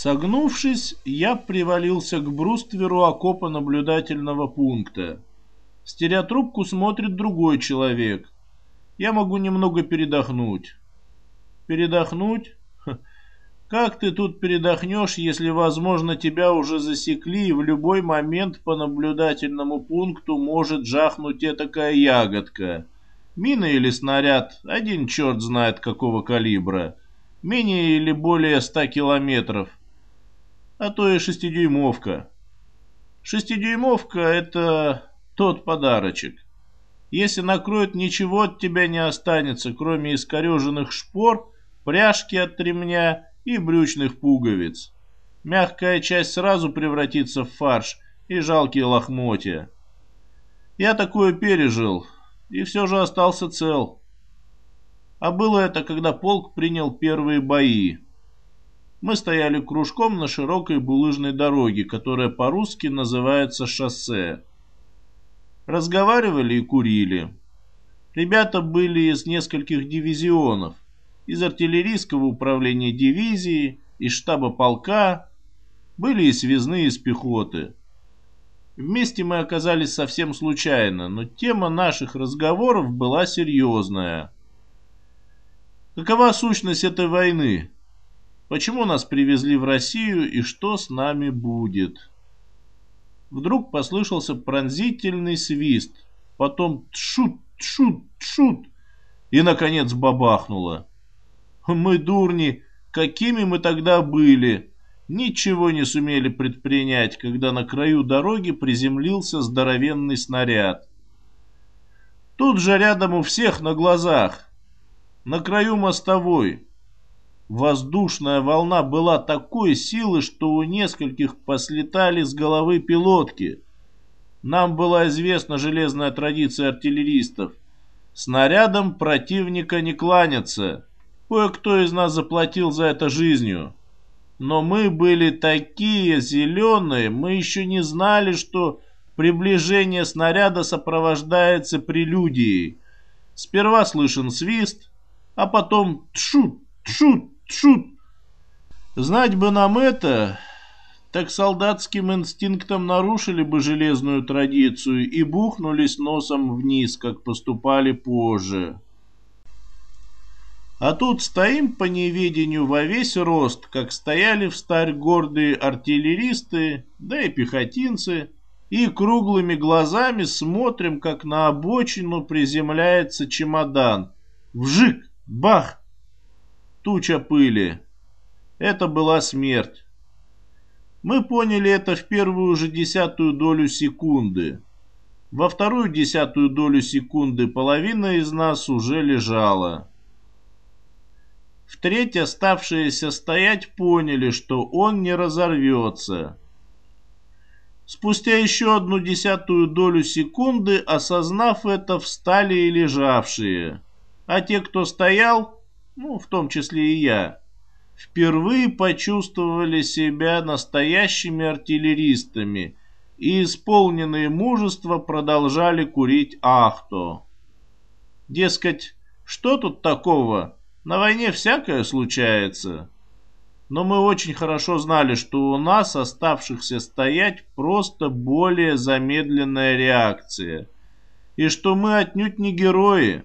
Согнувшись, я привалился к брустверу окопа наблюдательного пункта. Стереотрубку смотрит другой человек. Я могу немного передохнуть. Передохнуть? Как ты тут передохнешь, если, возможно, тебя уже засекли, и в любой момент по наблюдательному пункту может жахнуть этакая ягодка? Мина или снаряд, один черт знает какого калибра. Менее или более ста километров. А то и шестидюймовка. Шестидюймовка — это тот подарочек. Если накроют, ничего от тебя не останется, кроме искореженных шпор, пряжки от ремня и брючных пуговиц. Мягкая часть сразу превратится в фарш и жалкие лохмотья. Я такое пережил и все же остался цел. А было это, когда полк принял первые бои. Мы стояли кружком на широкой булыжной дороге, которая по-русски называется шоссе. Разговаривали и курили. Ребята были из нескольких дивизионов – из артиллерийского управления дивизии, из штаба полка, были и связные из пехоты. Вместе мы оказались совсем случайно, но тема наших разговоров была серьезная. Какова сущность этой войны? Почему нас привезли в Россию и что с нами будет? Вдруг послышался пронзительный свист, потом тшут, тшут, тшут, и, наконец, бабахнуло. Мы дурни, какими мы тогда были. Ничего не сумели предпринять, когда на краю дороги приземлился здоровенный снаряд. Тут же рядом у всех на глазах, на краю мостовой. Воздушная волна была такой силы, что у нескольких послетали с головы пилотки. Нам была известна железная традиция артиллеристов. Снарядом противника не кланяться. Кое-кто из нас заплатил за это жизнью. Но мы были такие зеленые, мы еще не знали, что приближение снаряда сопровождается прелюдией. Сперва слышен свист, а потом тшут, тшут, тшут. Знать бы нам это, так солдатским инстинктом нарушили бы железную традицию и бухнулись носом вниз, как поступали позже. А тут стоим по неведению во весь рост, как стояли в старь гордые артиллеристы, да и пехотинцы, и круглыми глазами смотрим, как на обочину приземляется чемодан. Вжик! Бах! Туча пыли. Это была смерть. Мы поняли это в первую же десятую долю секунды. Во вторую десятую долю секунды половина из нас уже лежала. В-треть, оставшиеся стоять поняли, что он не разорвется. Спустя еще одну десятую долю секунды, осознав это, встали и лежавшие. А те, кто стоял, ну, в том числе и я, впервые почувствовали себя настоящими артиллеристами и, исполненные мужества, продолжали курить ахто. Дескать, что тут такого? На войне всякое случается. Но мы очень хорошо знали, что у нас, оставшихся стоять, просто более замедленная реакция. И что мы отнюдь не герои.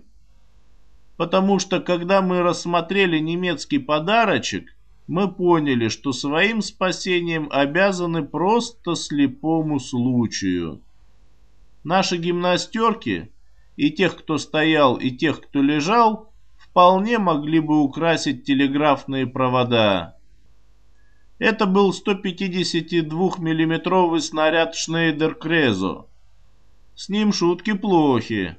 Потому что, когда мы рассмотрели немецкий подарочек, мы поняли, что своим спасением обязаны просто слепому случаю. Наши гимнастерки, и тех, кто стоял, и тех, кто лежал – вполне могли бы украсить телеграфные провода. Это был 152-миллиметровый снаряд Шнейдер Крезо. С ним шутки плохи.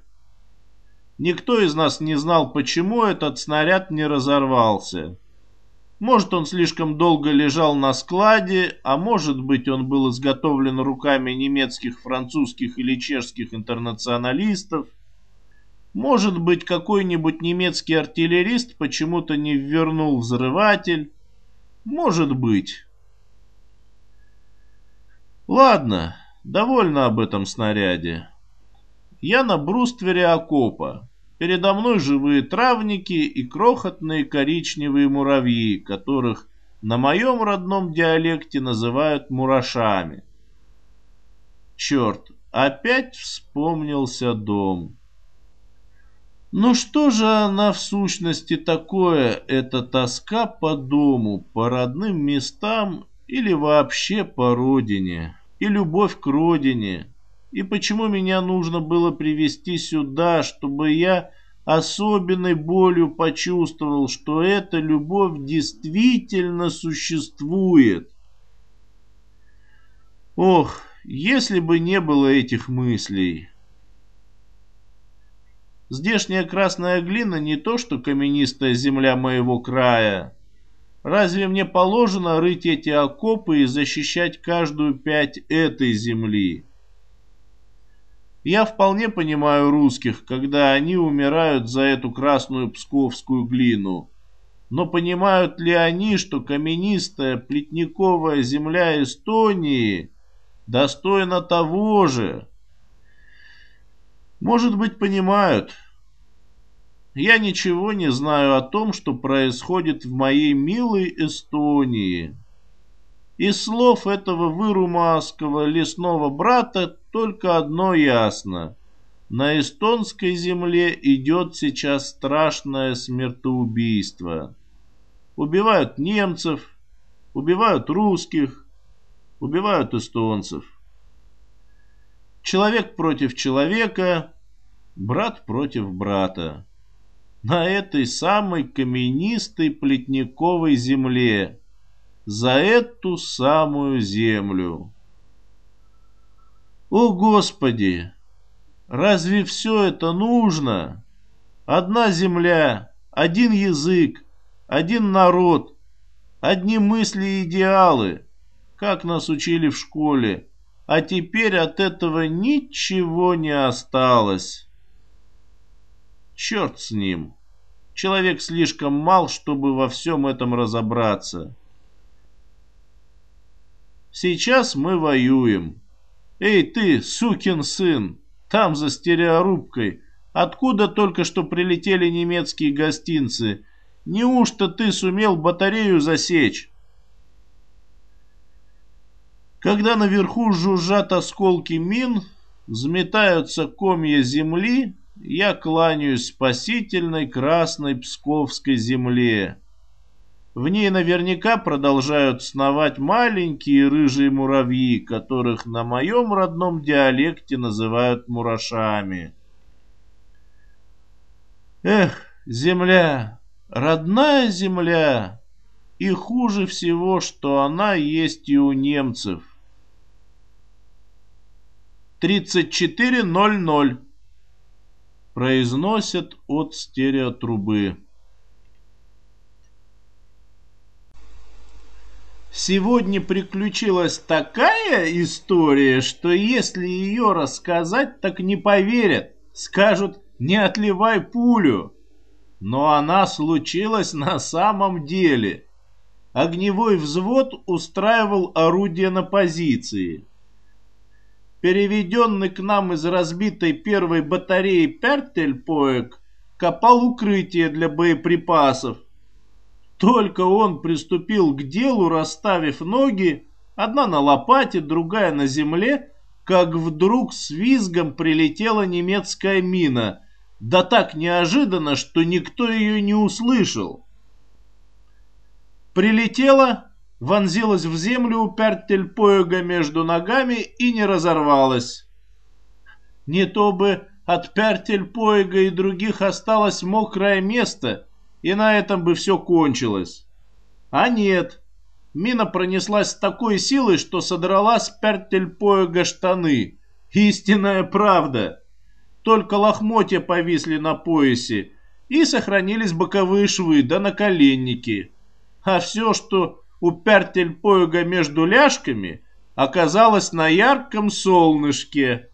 Никто из нас не знал, почему этот снаряд не разорвался. Может, он слишком долго лежал на складе, а может быть, он был изготовлен руками немецких, французских или чешских интернационалистов. Может быть, какой-нибудь немецкий артиллерист почему-то не ввернул взрыватель. Может быть. Ладно, довольно об этом снаряде. Я на бруствере окопа. Передо мной живые травники и крохотные коричневые муравьи, которых на моем родном диалекте называют мурашами. Черт, опять вспомнился дом. Ну что же она в сущности такое, эта тоска по дому, по родным местам или вообще по родине, и любовь к родине, и почему меня нужно было привести сюда, чтобы я особенной болью почувствовал, что эта любовь действительно существует. Ох, если бы не было этих мыслей. Здешняя красная глина не то, что каменистая земля моего края. Разве мне положено рыть эти окопы и защищать каждую пять этой земли? Я вполне понимаю русских, когда они умирают за эту красную псковскую глину. Но понимают ли они, что каменистая плетниковая земля Эстонии достойна того же? Может быть, понимают. Я ничего не знаю о том, что происходит в моей милой Эстонии. Из слов этого вырумасского лесного брата только одно ясно. На эстонской земле идет сейчас страшное смертоубийство. Убивают немцев, убивают русских, убивают эстонцев. Человек против человека, брат против брата. На этой самой каменистой плетниковой земле – за эту самую землю. О, Господи! Разве все это нужно? Одна земля, один язык, один народ, одни мысли и идеалы, как нас учили в школе, а теперь от этого ничего не осталось. Черт с ним. Человек слишком мал, чтобы во всем этом разобраться. Сейчас мы воюем. Эй ты, сукин сын, там за стереорубкой, откуда только что прилетели немецкие гостинцы? Неужто ты сумел батарею засечь? Когда наверху жужжат осколки мин, взметаются комья земли, я кланяюсь спасительной красной псковской земле. В ней наверняка продолжают сновать маленькие рыжие муравьи, которых на моем родном диалекте называют мурашами. Эх, земля, родная земля, и хуже всего, что она есть и у немцев. 34.00 произносят от стереотрубы. Сегодня приключилась такая история, что если ее рассказать, так не поверят. Скажут, не отливай пулю. Но она случилась на самом деле. Огневой взвод устраивал орудие на позиции. Переведенный к нам из разбитой первой батареи Пертельпоек копал укрытие для боеприпасов только он приступил к делу, расставив ноги, одна на лопате, другая на земле, как вдруг с визгом прилетела немецкая мина, да так неожиданно, что никто ее не услышал. Прилетела, вонзилась в землю у Пертельпоега между ногами и не разорвалась. Не то бы от Пертельпоега и других осталось мокрое место — и на этом бы все кончилось. А нет. Мина пронеслась с такой силой, что содрала с Пертельпоега штаны. Истинная правда. Только лохмотья повисли на поясе, и сохранились боковые швы да наколенники. А все, что у Пертельпоега между ляжками, оказалось на ярком солнышке.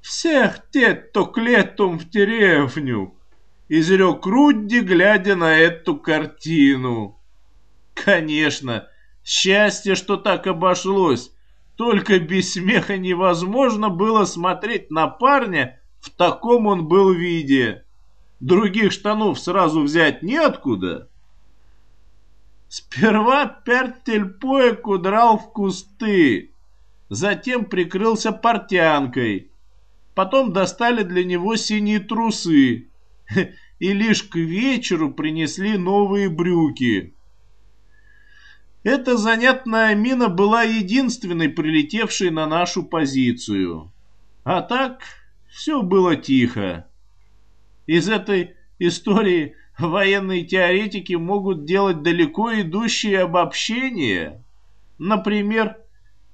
«Всех те-то к летом в деревню!» Изрек Рудди, глядя на эту картину. Конечно, счастье, что так обошлось. Только без смеха невозможно было смотреть на парня, в таком он был виде. Других штанов сразу взять неоткуда. Сперва Пертельпоек удрал в кусты, затем прикрылся портянкой. Потом достали для него синие трусы и лишь к вечеру принесли новые брюки. Эта занятная мина была единственной прилетевшей на нашу позицию. А так все было тихо. Из этой истории военные теоретики могут делать далеко идущие обобщения. Например,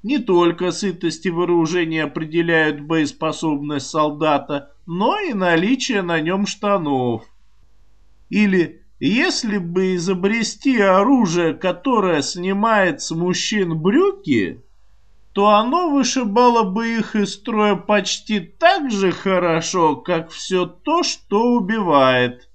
не только сытость и вооружение определяют боеспособность солдата, но и наличие на нем штанов. Или если бы изобрести оружие, которое снимает с мужчин брюки, то оно вышибало бы их из строя почти так же хорошо, как все то, что убивает.